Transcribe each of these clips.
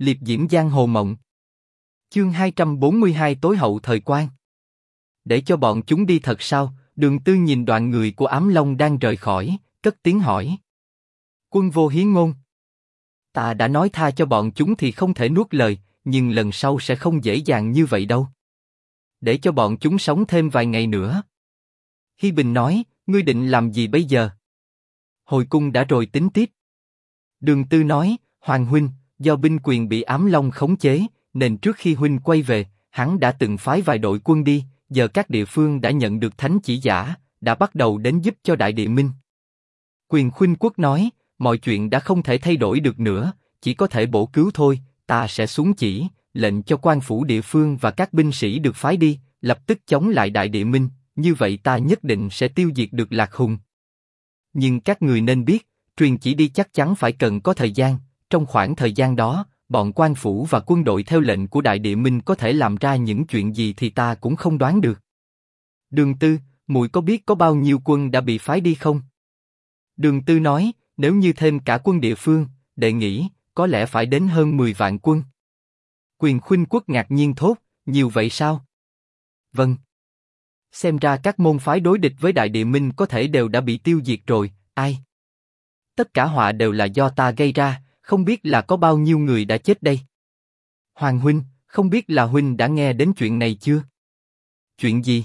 liệp diễm giang hồ mộng. Chương 242 tối hậu thời quan. Để cho bọn chúng đi thật sao? Đường Tư nhìn đoàn người của Ám Long đang rời khỏi, cất tiếng hỏi. Quân vô hiến ngôn. Ta đã nói tha cho bọn chúng thì không thể nuốt lời, nhưng lần sau sẽ không dễ dàng như vậy đâu. Để cho bọn chúng sống thêm vài ngày nữa. Hi Bình nói, ngươi định làm gì bây giờ? Hồi cung đã rồi tính tiếp. Đường Tư nói, Hoàng huynh, do binh quyền bị ám long khống chế, nên trước khi huynh quay về, hắn đã từng phái vài đội quân đi, giờ các địa phương đã nhận được thánh chỉ giả, đã bắt đầu đến giúp cho đại địa minh. Quyền khuynh quốc nói, mọi chuyện đã không thể thay đổi được nữa, chỉ có thể bổ cứu thôi. Ta sẽ xuống chỉ, lệnh cho quan phủ địa phương và các binh sĩ được phái đi, lập tức chống lại đại địa minh. Như vậy ta nhất định sẽ tiêu diệt được lạc hùng. Nhưng các người nên biết, truyền chỉ đi chắc chắn phải cần có thời gian. Trong khoảng thời gian đó, bọn quan phủ và quân đội theo lệnh của đại địa minh có thể làm ra những chuyện gì thì ta cũng không đoán được. Đường Tư, mùi có biết có bao nhiêu quân đã bị phái đi không? Đường Tư nói, nếu như thêm cả quân địa phương, đệ nghĩ có lẽ phải đến hơn 10 vạn quân. Quyền khuynh quốc ngạc nhiên thốt, nhiều vậy sao? Vâng. Xem ra các môn phái đối địch với Đại Địa Minh có thể đều đã bị tiêu diệt rồi, ai? Tất cả họa đều là do ta gây ra, không biết là có bao nhiêu người đã chết đây. Hoàng huynh, không biết là huynh đã nghe đến chuyện này chưa? Chuyện gì?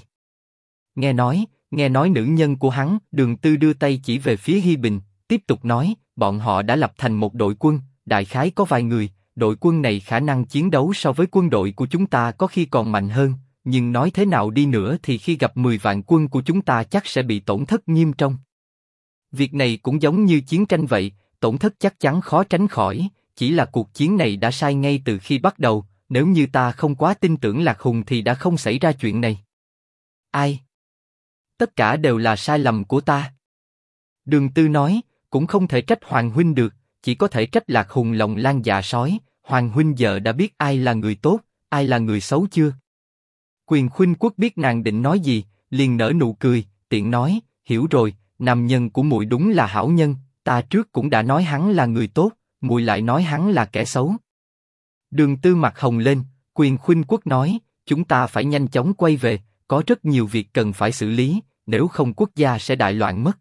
Nghe nói, nghe nói nữ nhân của hắn, Đường Tư đưa tay chỉ về phía Hi Bình, tiếp tục nói, bọn họ đã lập thành một đội quân, đại khái có vài người, đội quân này khả năng chiến đấu so với quân đội của chúng ta có khi còn mạnh hơn, nhưng nói thế nào đi nữa thì khi gặp 10 vạn quân của chúng ta chắc sẽ bị tổn thất nghiêm trọng. Việc này cũng giống như chiến tranh vậy, tổn thất chắc chắn khó tránh khỏi, chỉ là cuộc chiến này đã sai ngay từ khi bắt đầu, nếu như ta không quá tin tưởng Lạc Hùng thì đã không xảy ra chuyện này. Ai? Tất cả đều là sai lầm của ta. Đường Tư nói, cũng không thể trách Hoàng Huynh được, chỉ có thể trách lạc hùng lòng lan dạ sói. Hoàng huynh giờ đã biết ai là người tốt, ai là người xấu chưa? Quyền khuynh quốc biết nàng định nói gì, liền nở nụ cười, tiện nói, hiểu rồi, nam nhân của muội đúng là hảo nhân, ta trước cũng đã nói hắn là người tốt, muội lại nói hắn là kẻ xấu. Đường Tư mặt hồng lên, quyền khuyên quốc nói, chúng ta phải nhanh chóng quay về, có rất nhiều việc cần phải xử lý, nếu không quốc gia sẽ đại loạn mất.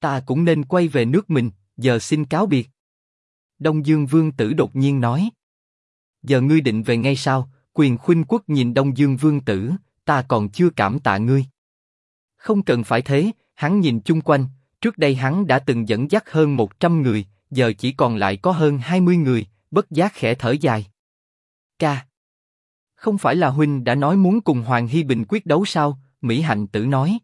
Ta cũng nên quay về nước mình, giờ xin cáo biệt. Đông Dương Vương Tử đột nhiên nói. Giờ ngươi định về ngay sao? Quyền khuyên quốc nhìn Đông Dương Vương Tử, ta còn chưa cảm tạ ngươi. Không cần phải thế, hắn nhìn chung quanh, trước đây hắn đã từng dẫn dắt hơn 100 người, giờ chỉ còn lại có hơn 20 người, bất giác khẽ thở dài. Ca. Không phải là huynh đã nói muốn cùng Hoàng Hy Bình quyết đấu sao? Mỹ Hạnh Tử nói.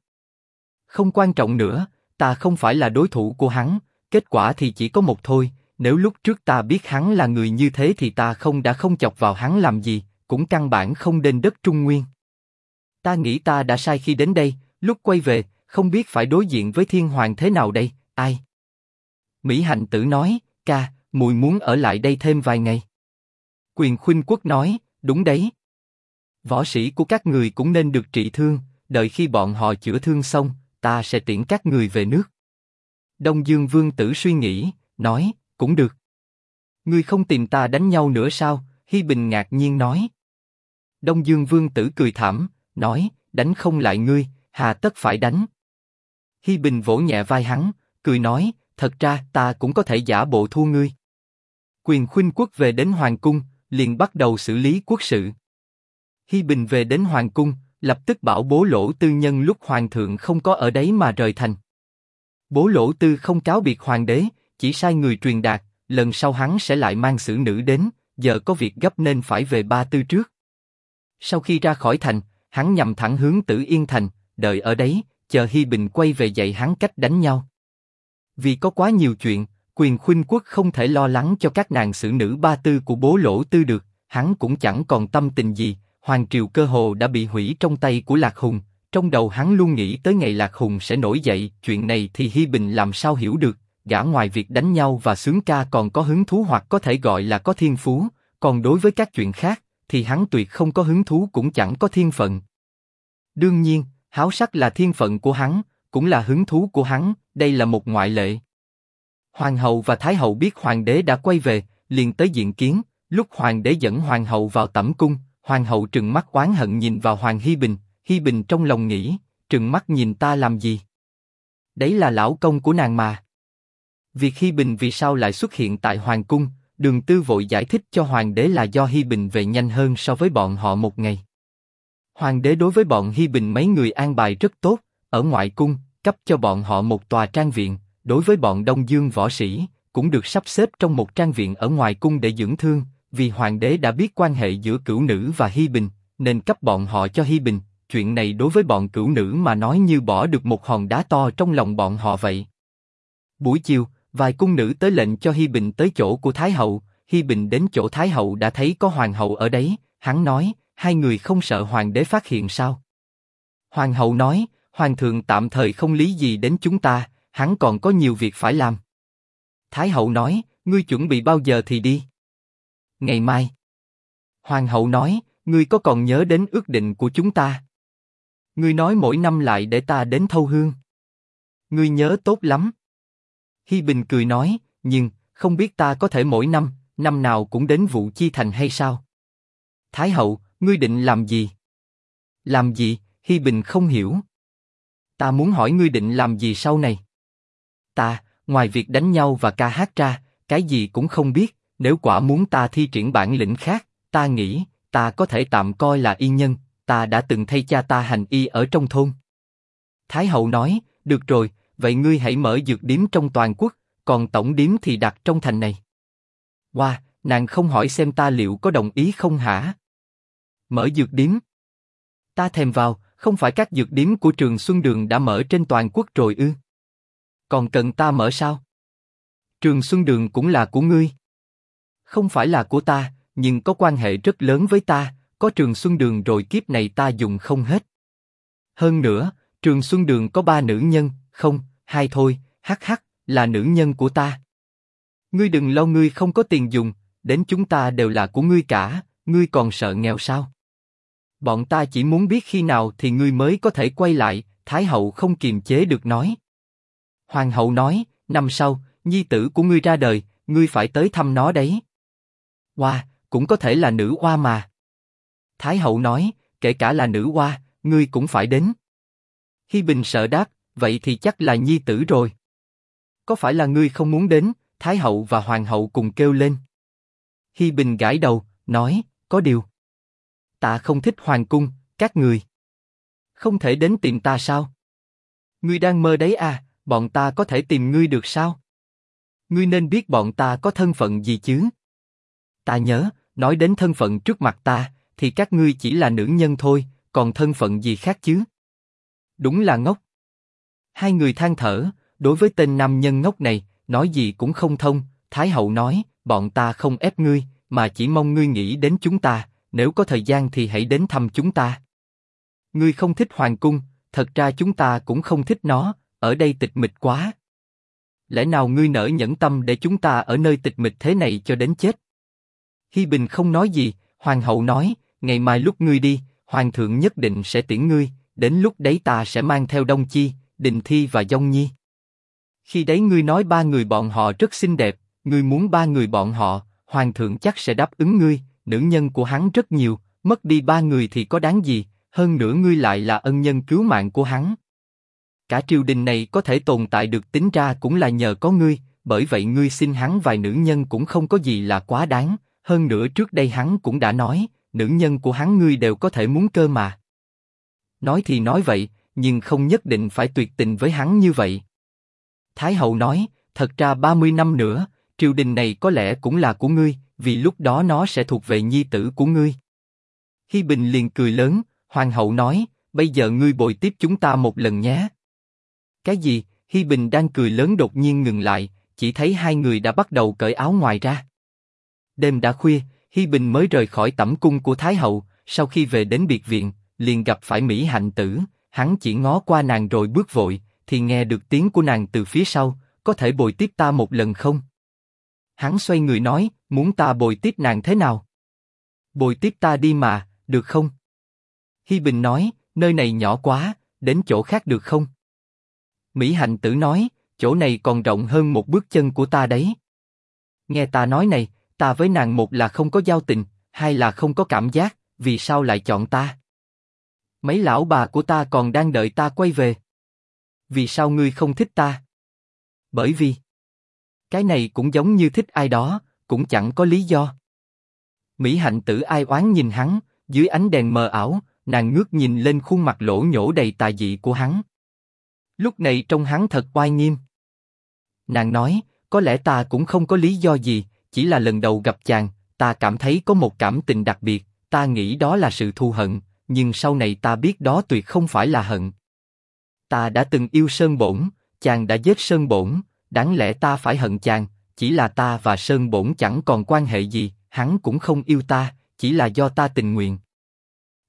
Không quan trọng nữa, ta không phải là đối thủ của hắn, Kết quả thì chỉ có một thôi, nếu lúc trước ta biết hắn là người như thế thì ta không đã không chọc vào hắn làm gì, cũng căn bản không đến đất Trung Nguyên. Ta nghĩ ta đã sai khi đến đây, lúc quay về, không biết phải đối diện với thiên hoàng thế nào đây, ai? Mỹ Hạnh Tử nói, ca, mùi muốn ở lại đây thêm vài ngày. Quyền Khuynh Quốc nói, đúng đấy. Võ sĩ của các người cũng nên được trị thương, đợi khi bọn họ chữa thương xong, ta sẽ tiễn các người về nước. Đông Dương Vương Tử suy nghĩ, nói, cũng được. Ngươi không tìm ta đánh nhau nữa sao? Hi Bình ngạc nhiên nói. Đông Dương Vương Tử cười thảm, nói, đánh không lại ngươi, hà tất phải đánh. Hi Bình vỗ nhẹ vai hắn, cười nói, thật ra ta cũng có thể giả bộ thua ngươi. Quyền khuynh quốc về đến hoàng cung, liền bắt đầu xử lý quốc sự. Hi Bình về đến hoàng cung, lập tức bảo bố lỗ tư nhân lúc hoàng thượng không có ở đấy mà rời thành. Bố Lỗ Tư không cáo biệt hoàng đế, chỉ sai người truyền đạt, lần sau hắn sẽ lại mang sử nữ đến, giờ có việc gấp nên phải về Ba Tư trước. Sau khi ra khỏi thành, hắn nhằm thẳng hướng Tử Yên thành, đợi ở đấy, chờ Hi Bình quay về dạy hắn cách đánh nhau. Vì có quá nhiều chuyện, quyền khuynh quốc không thể lo lắng cho các nàng xử nữ Ba Tư của bố Lỗ Tư được, hắn cũng chẳng còn tâm tình gì. Hoàng triều cơ hồ đã bị hủy trong tay của Lạc Hùng, trong đầu hắn luôn nghĩ tới ngày Lạc Hùng sẽ nổi dậy, chuyện này thì Hi Bình làm sao hiểu được, gã ngoài việc đánh nhau và sướng ca còn có hứng thú hoặc có thể gọi là có thiên phú, còn đối với các chuyện khác, thì hắn tuyệt không có hứng thú cũng chẳng có thiên phận. Đương nhiên, háo sắc là thiên phận của hắn, cũng là hứng thú của hắn, đây là một ngoại lệ. Hoàng hậu và thái hậu biết hoàng đế đã quay về, liền tới diện kiến, Lúc hoàng đế dẫn hoàng hậu vào tẩm cung, hoàng hậu trừng mắt oán hận nhìn vào hoàng Hi Bình, Hi Bình trong lòng nghĩ, trừng mắt nhìn ta làm gì? Đấy là lão công của nàng mà. Việc Hi Bình vì sao lại xuất hiện tại hoàng cung, đường tư vội giải thích cho hoàng đế là do Hi Bình về nhanh hơn so với bọn họ một ngày. Hoàng đế đối với bọn Hi Bình mấy người an bài rất tốt, ở ngoại cung, cấp cho bọn họ một tòa trang viện, đối với bọn Đông Dương võ sĩ, cũng được sắp xếp trong một trang viện ở ngoài cung để dưỡng thương, vì hoàng đế đã biết quan hệ giữa cửu nữ và Hi Bình, nên cấp bọn họ cho Hi Bình. Chuyện này đối với bọn cửu nữ mà nói như bỏ được một hòn đá to trong lòng bọn họ vậy. Buổi chiều, vài cung nữ tới lệnh cho Hi Bình tới chỗ của Thái hậu. Hi Bình đến chỗ Thái hậu đã thấy có hoàng hậu ở đấy. Hắn nói, hai người không sợ hoàng đế phát hiện sao? Hoàng hậu nói, hoàng thượng tạm thời không lý gì đến chúng ta, hắn còn có nhiều việc phải làm. Thái hậu nói, ngươi chuẩn bị bao giờ thì đi? Ngày mai. Hoàng hậu nói, ngươi có còn nhớ đến ước định của chúng ta? Ngươi nói mỗi năm lại để ta đến thâu hương. Ngươi nhớ tốt lắm. Hi Bình cười nói, nhưng không biết ta có thể mỗi năm, năm nào cũng đến vụ chi thành hay sao? Thái hậu, ngươi định làm gì? Làm gì? Hi Bình không hiểu. Ta muốn hỏi ngươi định làm gì sau này? Ta, ngoài việc đánh nhau và ca hát ra, cái gì cũng không biết. Nếu quả muốn ta thi triển bản lĩnh khác, ta nghĩ ta có thể tạm coi là y nhân. Ta đã từng thay cha ta hành y ở trong thôn. Thái hậu nói, được rồi, vậy ngươi hãy mở dược điếm trong toàn quốc, còn tổng điếm thì đặt trong thành này. Wow, nàng không hỏi xem ta liệu có đồng ý không hả? Mở dược điếm. Ta thèm vào, không phải các dược điếm của trường Xuân Đường đã mở trên toàn quốc rồi ư? Còn cần ta mở sao? Trường Xuân Đường cũng là của ngươi. Không phải là của ta, nhưng có quan hệ rất lớn với ta, có Trường Xuân Đường rồi kiếp này ta dùng không hết. Hơn nữa, Trường Xuân Đường có ba nữ nhân, không, hai thôi, hắc hắc, là nữ nhân của ta. Ngươi đừng lo ngươi không có tiền dùng, đến chúng ta đều là của ngươi cả, ngươi còn sợ nghèo sao? Bọn ta chỉ muốn biết khi nào thì ngươi mới có thể quay lại, Thái hậu không kiềm chế được nói. Hoàng hậu nói, năm sau, nhi tử của ngươi ra đời, ngươi phải tới thăm nó đấy. Hoa, cũng có thể là nữ hoa mà. Thái hậu nói, kể cả là nữ hoa, ngươi cũng phải đến. Hi Bình sợ đáp, vậy thì chắc là nhi tử rồi. Có phải là ngươi không muốn đến? Thái hậu và hoàng hậu cùng kêu lên. Hi Bình gãi đầu, nói, có điều. Ta không thích hoàng cung, các người. Không thể đến tìm ta sao? Ngươi đang mơ đấy à, bọn ta có thể tìm ngươi được sao? Ngươi nên biết bọn ta có thân phận gì chứ? Ta nhớ, nói đến thân phận trước mặt ta, thì các ngươi chỉ là nữ nhân thôi, còn thân phận gì khác chứ? Đúng là ngốc. Hai người than thở, đối với tên nam nhân ngốc này, nói gì cũng không thông. Thái hậu nói, bọn ta không ép ngươi, mà chỉ mong ngươi nghĩ đến chúng ta. Nếu có thời gian thì hãy đến thăm chúng ta. Ngươi không thích hoàng cung, thật ra chúng ta cũng không thích nó. Ở đây tịch mịch quá. Lẽ nào ngươi nỡ nhẫn tâm để chúng ta ở nơi tịch mịch thế này cho đến chết? Hi Bình không nói gì, Hoàng hậu nói, ngày mai lúc ngươi đi, Hoàng thượng nhất định sẽ tiễn ngươi, đến lúc đấy ta sẽ mang theo Đông Chi, Đình Thi và Dông Nhi. Khi đấy ngươi nói ba người bọn họ rất xinh đẹp, ngươi muốn ba người bọn họ, Hoàng thượng chắc sẽ đáp ứng ngươi, nữ nhân của hắn rất nhiều, mất đi ba người thì có đáng gì, hơn nữa ngươi lại là ân nhân cứu mạng của hắn. Cả triều đình này có thể tồn tại được tính ra cũng là nhờ có ngươi, bởi vậy ngươi xin hắn vài nữ nhân cũng không có gì là quá đáng, hơn nữa trước đây hắn cũng đã nói, nữ nhân của hắn ngươi đều có thể muốn cơ mà. Nói thì nói vậy, nhưng không nhất định phải tuyệt tình với hắn như vậy. Thái hậu nói, thật ra 30 năm nữa, triều đình này có lẽ cũng là của ngươi, vì lúc đó nó sẽ thuộc về nhi tử của ngươi. Hi Bình liền cười lớn, hoàng hậu nói, bây giờ ngươi bồi tiếp chúng ta một lần nhé. Cái gì? Hi Bình đang cười lớn đột nhiên ngừng lại, chỉ thấy hai người đã bắt đầu cởi áo ngoài ra. Đêm đã khuya, Hi Bình mới rời khỏi tẩm cung của Thái hậu, sau khi về đến biệt viện, liền gặp phải Mỹ Hạnh Tử, hắn chỉ ngó qua nàng rồi bước vội, thì nghe được tiếng của nàng từ phía sau, có thể bồi tiếp ta một lần không? Hắn xoay người nói, muốn ta bồi tiếp nàng thế nào? Bồi tiếp ta đi mà, được không? Hi Bình nói, nơi này nhỏ quá, đến chỗ khác được không? Mỹ Hạnh Tử nói, chỗ này còn rộng hơn một bước chân của ta đấy. Nghe ta nói này, ta với nàng một là không có giao tình, hai là không có cảm giác, vì sao lại chọn ta? Mấy lão bà của ta còn đang đợi ta quay về. Vì sao ngươi không thích ta? Bởi vì cái này cũng giống như thích ai đó, cũng chẳng có lý do. Mỹ hạnh tử ai oán nhìn hắn, dưới ánh đèn mờ ảo, nàng ngước nhìn lên khuôn mặt lỗ nhổ đầy tà dị của hắn. Lúc này trông hắn thật oai nghiêm. Nàng nói, có lẽ ta cũng không có lý do gì, chỉ là lần đầu gặp chàng, ta cảm thấy có một cảm tình đặc biệt, ta nghĩ đó là sự thù hận, nhưng sau này ta biết đó tuyệt không phải là hận. Ta đã từng yêu Sơn Bổn, chàng đã giết Sơn Bổn, đáng lẽ ta phải hận chàng, chỉ là ta và Sơn Bổn chẳng còn quan hệ gì, hắn cũng không yêu ta, chỉ là do ta tình nguyện.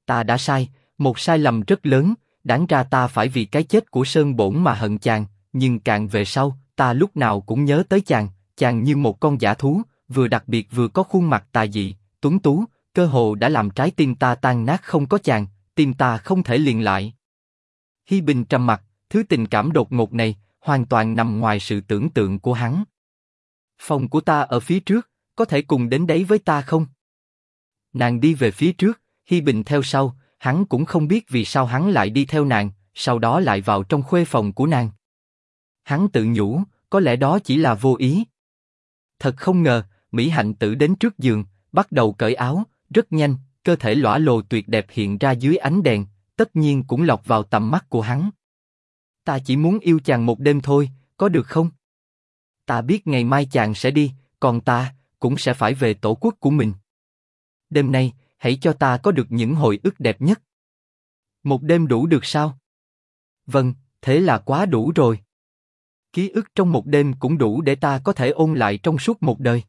Ta đã sai, một sai lầm rất lớn, đáng ra ta phải vì cái chết của Sơn Bổn mà hận chàng, nhưng càng về sau, ta lúc nào cũng nhớ tới chàng, chàng như một con giả thú, vừa đặc biệt vừa có khuôn mặt tà dị, tuấn tú, cơ hồ đã làm trái tim ta tan nát không có chàng, tim ta không thể liền lại. Hi Bình trầm mặt, thứ tình cảm đột ngột này hoàn toàn nằm ngoài sự tưởng tượng của hắn. Phòng của ta ở phía trước, có thể cùng đến đấy với ta không? Nàng đi về phía trước, Hi Bình theo sau, hắn cũng không biết vì sao hắn lại đi theo nàng, sau đó lại vào trong khuê phòng của nàng. Hắn tự nhủ, có lẽ đó chỉ là vô ý. Thật không ngờ, Mỹ Hạnh Tử đến trước giường, bắt đầu cởi áo, rất nhanh, cơ thể lõa lồ tuyệt đẹp hiện ra dưới ánh đèn, tất nhiên cũng lọt vào tầm mắt của hắn. Ta chỉ muốn yêu chàng một đêm thôi, có được không? Ta biết ngày mai chàng sẽ đi, còn ta cũng sẽ phải về tổ quốc của mình. Đêm nay, hãy cho ta có được những hồi ức đẹp nhất. Một đêm đủ được sao? Vâng, thế là quá đủ rồi. Ký ức trong một đêm cũng đủ để ta có thể ôn lại trong suốt một đời.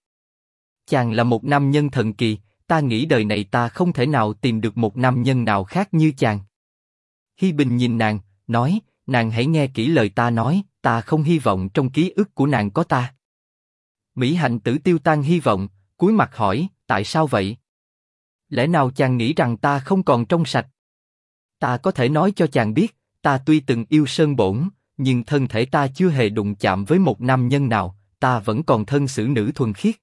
Chàng là một nam nhân thần kỳ, ta nghĩ đời này ta không thể nào tìm được một nam nhân nào khác như chàng. Hi Bình nhìn nàng, nói, nàng hãy nghe kỹ lời ta nói, ta không hy vọng trong ký ức của nàng có ta. Mỹ Hạnh Tử tiêu tan hy vọng, cúi mặt hỏi, tại sao vậy? Lẽ nào chàng nghĩ rằng ta không còn trong sạch? Ta có thể nói cho chàng biết, ta tuy từng yêu Sơn Bổn, nhưng thân thể ta chưa hề đụng chạm với một nam nhân nào, ta vẫn còn thân xử nữ thuần khiết.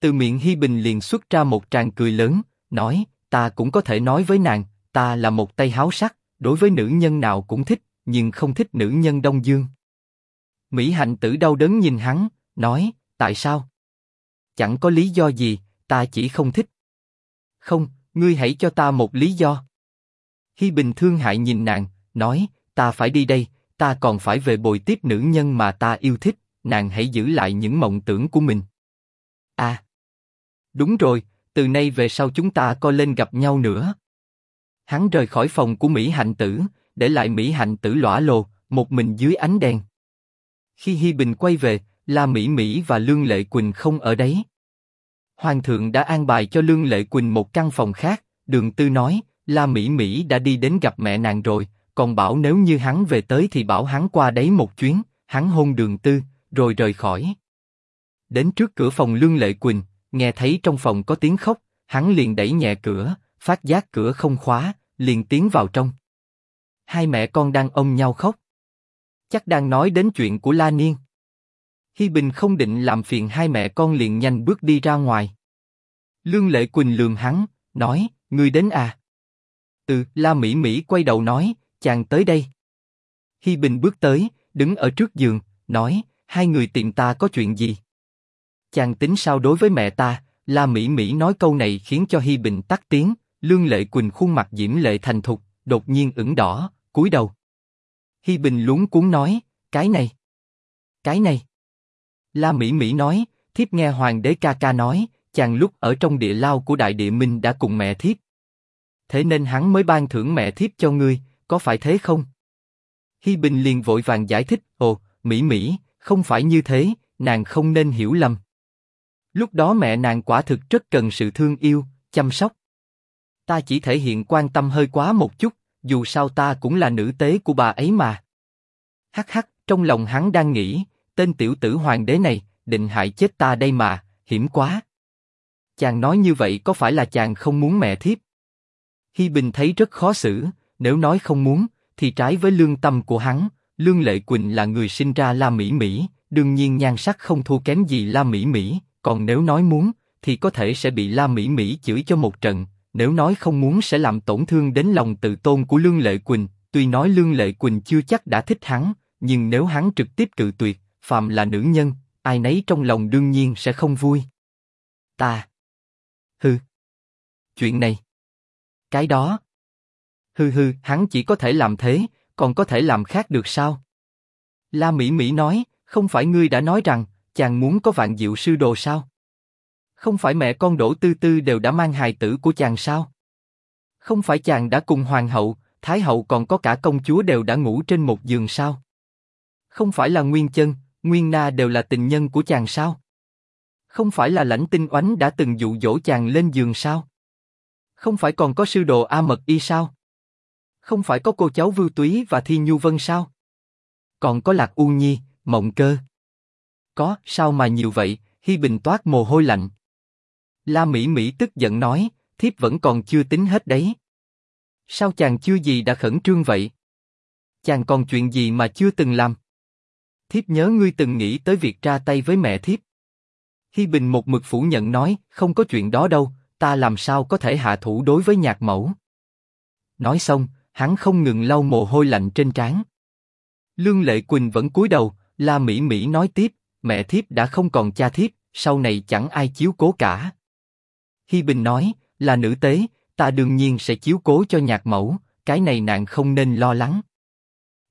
Từ miệng Hi Bình liền xuất ra một tràng cười lớn, nói, ta cũng có thể nói với nàng, ta là một tay háo sắc, đối với nữ nhân nào cũng thích, nhưng không thích nữ nhân Đông Dương. Mỹ Hạnh Tử đau đớn nhìn hắn, nói, tại sao? Chẳng có lý do gì, ta chỉ không thích. Không, ngươi hãy cho ta một lý do. Hi Bình thương hại nhìn nàng, nói, ta phải đi đây, ta còn phải về bồi tiếp nữ nhân mà ta yêu thích, nàng hãy giữ lại những mộng tưởng của mình. À, đúng rồi, từ nay về sau chúng ta có lên gặp nhau nữa. Hắn rời khỏi phòng của Mỹ Hạnh Tử, để lại Mỹ Hạnh Tử lõa lồ, một mình dưới ánh đèn. Khi Hi Bình quay về, La Mỹ Mỹ và Lương Lệ Quỳnh không ở đấy. Hoàng thượng đã an bài cho Lương Lệ Quỳnh một căn phòng khác. Đường Tư nói, La Mỹ Mỹ đã đi đến gặp mẹ nàng rồi, còn bảo nếu như hắn về tới thì bảo hắn qua đấy một chuyến. Hắn hôn Đường Tư, rồi rời khỏi. Đến trước cửa phòng Lương Lệ Quỳnh, nghe thấy trong phòng có tiếng khóc, hắn liền đẩy nhẹ cửa, phát giác cửa không khóa, liền tiến vào trong. Hai mẹ con đang ôm nhau khóc. Chắc đang nói đến chuyện của La Niên. Hi Bình không định làm phiền hai mẹ con liền nhanh bước đi ra ngoài. Lương Lệ Quỳnh lườm hắn, nói, ngươi đến à? Ừ, La Mỹ Mỹ quay đầu nói, chàng tới đây. Hi Bình bước tới, đứng ở trước giường, nói, hai người tìm ta có chuyện gì? Chàng tính sao đối với mẹ ta? La Mỹ Mỹ nói câu này khiến cho Hi Bình tắt tiếng. Lương Lệ Quỳnh khuôn mặt diễm lệ thành thục, đột nhiên ửng đỏ, cúi đầu. Hi Bình luống cuốn nói, cái này, cái này. La Mỹ Mỹ nói, thiếp nghe Hoàng đế ca ca nói, chàng lúc ở trong địa lao của Đại Địa Minh đã cùng mẹ thiếp. Thế nên hắn mới ban thưởng mẹ thiếp cho ngươi, có phải thế không? Hi Bình liền vội vàng giải thích, ồ, Mỹ Mỹ, không phải như thế, nàng không nên hiểu lầm. Lúc đó mẹ nàng quả thực rất cần sự thương yêu, chăm sóc. Ta chỉ thể hiện quan tâm hơi quá một chút, dù sao ta cũng là nữ tế của bà ấy mà. Hắc hắc, trong lòng hắn đang nghĩ, tên tiểu tử hoàng đế này, định hại chết ta đây mà, hiểm quá. Chàng nói như vậy có phải là chàng không muốn mẹ thiếp? Hi Bình thấy rất khó xử, nếu nói không muốn, thì trái với lương tâm của hắn, Lương Lệ Quỳnh là người sinh ra La Mỹ Mỹ, đương nhiên nhan sắc không thua kém gì La Mỹ Mỹ, còn nếu nói muốn, thì có thể sẽ bị La Mỹ Mỹ chửi cho một trận, nếu nói không muốn sẽ làm tổn thương đến lòng tự tôn của Lương Lệ Quỳnh, tuy nói Lương Lệ Quỳnh chưa chắc đã thích hắn, nhưng nếu hắn trực tiếp cự tuyệt, phàm là nữ nhân, ai nấy trong lòng đương nhiên sẽ không vui. Ta. Hừ. Chuyện này. Cái đó. Hừ hừ, hắn chỉ có thể làm thế, còn có thể làm khác được sao? La Mỹ Mỹ nói, không phải ngươi đã nói rằng, chàng muốn có vạn diệu sư đồ sao? Không phải mẹ con Đỗ Tư Tư đều đã mang hài tử của chàng sao? Không phải chàng đã cùng hoàng hậu, thái hậu còn có cả công chúa đều đã ngủ trên một giường sao? Không phải là Nguyên Chân, Nguyên Na đều là tình nhân của chàng sao? Không phải là lãnh tinh oánh đã từng dụ dỗ chàng lên giường sao? Không phải còn có sư đồ A Mật Y sao? Không phải có cô cháu Vưu Túy và Thi Nhu Vân sao? Còn có Lạc U Nhi, Mộng Cơ. Có, sao mà nhiều vậy? Hi Bình toát mồ hôi lạnh. La Mỹ Mỹ tức giận nói, thiếp vẫn còn chưa tính hết đấy. Sao chàng chưa gì đã khẩn trương vậy? Chàng còn chuyện gì mà chưa từng làm? Thiếp nhớ ngươi từng nghĩ tới việc ra tay với mẹ thiếp. Hi Bình một mực phủ nhận nói, không có chuyện đó đâu, ta làm sao có thể hạ thủ đối với nhạc mẫu. Nói xong, hắn không ngừng lau mồ hôi lạnh trên trán. Lương Lệ Quỳnh vẫn cúi đầu, La Mỹ Mỹ nói tiếp, mẹ thiếp đã không còn cha thiếp, sau này chẳng ai chiếu cố cả. Hi Bình nói, là nữ tế, ta đương nhiên sẽ chiếu cố cho nhạc mẫu, cái này nàng không nên lo lắng.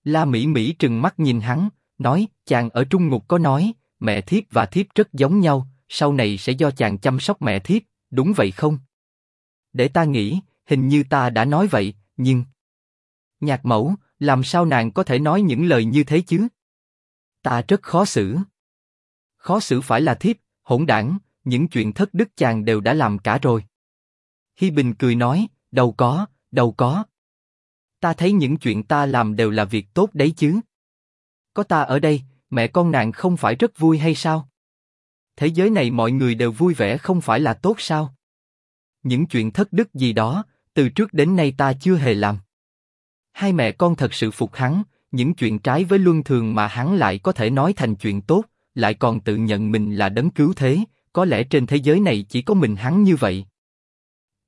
La Mỹ Mỹ trừng mắt nhìn hắn, nói, chàng ở trung ngục có nói, mẹ thiếp và thiếp rất giống nhau, sau này sẽ do chàng chăm sóc mẹ thiếp, đúng vậy không? Để ta nghĩ, hình như ta đã nói vậy, nhưng... Nhạc mẫu, làm sao nàng có thể nói những lời như thế chứ? Ta rất khó xử. Khó xử phải là thiếp, hỗn đảng, những chuyện thất đức chàng đều đã làm cả rồi. Hi Bình cười nói, đâu có, đâu có. Ta thấy những chuyện ta làm đều là việc tốt đấy chứ. Có ta ở đây, mẹ con nàng không phải rất vui hay sao? Thế giới này mọi người đều vui vẻ không phải là tốt sao? Những chuyện thất đức gì đó, từ trước đến nay ta chưa hề làm. Hai mẹ con thật sự phục hắn, những chuyện trái với luân thường mà hắn lại có thể nói thành chuyện tốt, lại còn tự nhận mình là đấng cứu thế, có lẽ trên thế giới này chỉ có mình hắn như vậy.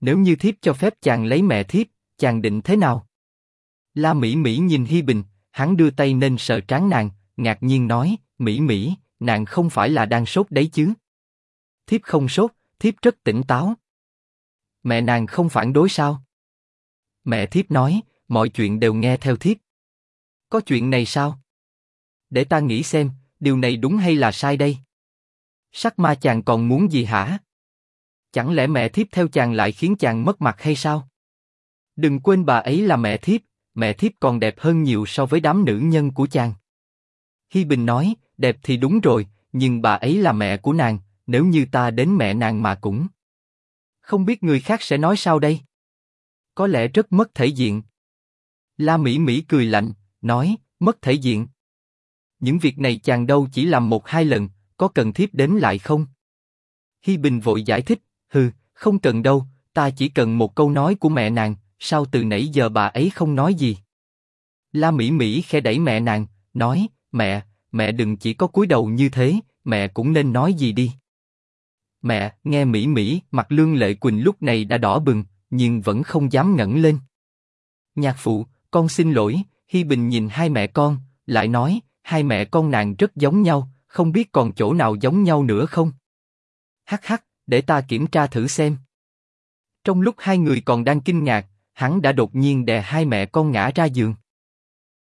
Nếu như thiếp cho phép chàng lấy mẹ thiếp, chàng định thế nào? La Mỹ Mỹ nhìn Hi Bình, hắn đưa tay lên sờ trán nàng, ngạc nhiên nói, Mỹ Mỹ, nàng không phải là đang sốt đấy chứ? Thiếp không sốt, thiếp rất tỉnh táo. Mẹ nàng không phản đối sao? Mẹ thiếp nói, mọi chuyện đều nghe theo thiếp. Có chuyện này sao? Để ta nghĩ xem, điều này đúng hay là sai đây? Sắc ma chàng còn muốn gì hả? Chẳng lẽ mẹ thiếp theo chàng lại khiến chàng mất mặt hay sao? Đừng quên bà ấy là mẹ thiếp, mẹ thiếp còn đẹp hơn nhiều so với đám nữ nhân của chàng. Hi Bình nói, đẹp thì đúng rồi, nhưng bà ấy là mẹ của nàng, nếu như ta đến mẹ nàng mà cũng. Không biết người khác sẽ nói sao đây? Có lẽ rất mất thể diện. La Mỹ Mỹ cười lạnh, nói, mất thể diện. Những việc này chàng đâu chỉ làm một hai lần, có cần thiếp đến lại không? Hi Bình vội giải thích, hừ, không cần đâu, ta chỉ cần một câu nói của mẹ nàng, sao từ nãy giờ bà ấy không nói gì? La Mỹ Mỹ khẽ đẩy mẹ nàng, nói, mẹ, mẹ đừng chỉ có cúi đầu như thế, mẹ cũng nên nói gì đi. Mẹ, nghe Mỹ Mỹ, mặt Lương Lệ Quỳnh lúc này đã đỏ bừng, nhưng vẫn không dám ngẩng lên. Nhạc phụ, con xin lỗi, Hi Bình nhìn hai mẹ con, lại nói, hai mẹ con nàng rất giống nhau, không biết còn chỗ nào giống nhau nữa không? Hắc hắc, để ta kiểm tra thử xem. Trong lúc hai người còn đang kinh ngạc, hắn đã đột nhiên đè hai mẹ con ngã ra giường.